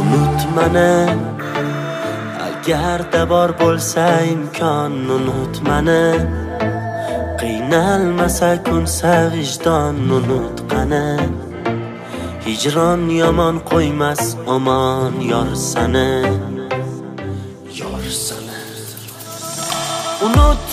unut mani agarda bor bo'lsa imkon unut mani qiynalmasa kunsa vijdon unut qani hijron yomon qo'ymas omon yor sani yor sani unut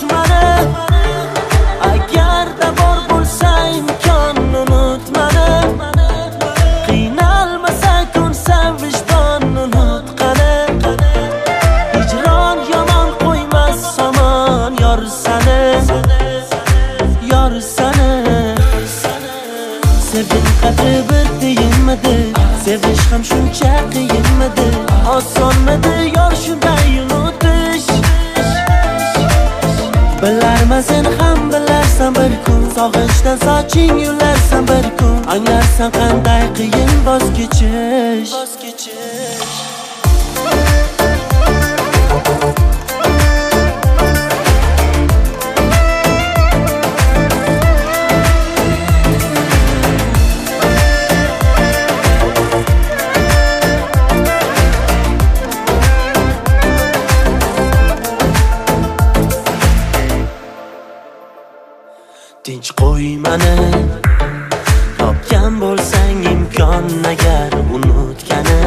yor sani sevgim qadri bir tiyinmidi sevish ham shuncha qiyinmidi osonmidi yor shunday unutish. Bilarman sen ham bilarsan bir kun sog'inchdan soching yularsan bir kun. Anglarsan qanday qiyin voz kechish voz kechish tinch qo'y mani topgan bo'lsang imkon agar unutgani.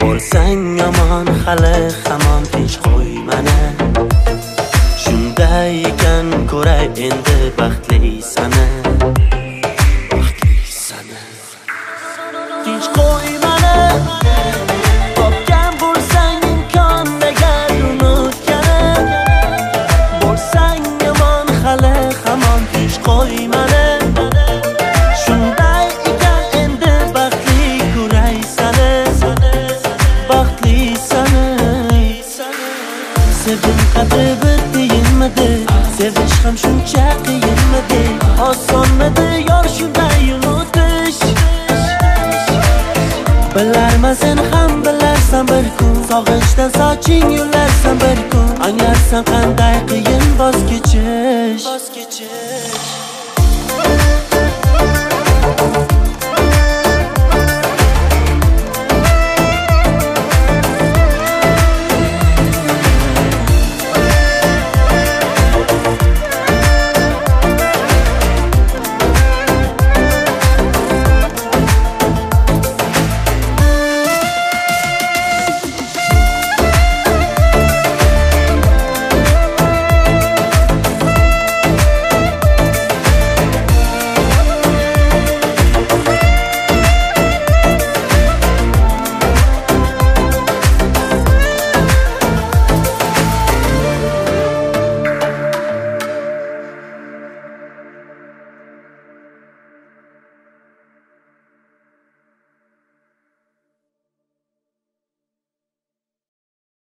Bo'lsang yomon hali hamon tinch qo'y mani shunday ekan ko'ray endi baxtli baxtlisani baxtli tinch qo'y tinch qo'y mani shunday ekan endi baxtli ko'ray sani baxtli sani sevgim qadri bir tiyinmidi sevish ham shuncha qiyinmidi? Osonmidi yor shunday unutish. Bilarman sen ham bilarsan bir kun. Sog'inchdan soching yularsan bir kun. Anglarsan qanday qiyin voz kechish voz kechish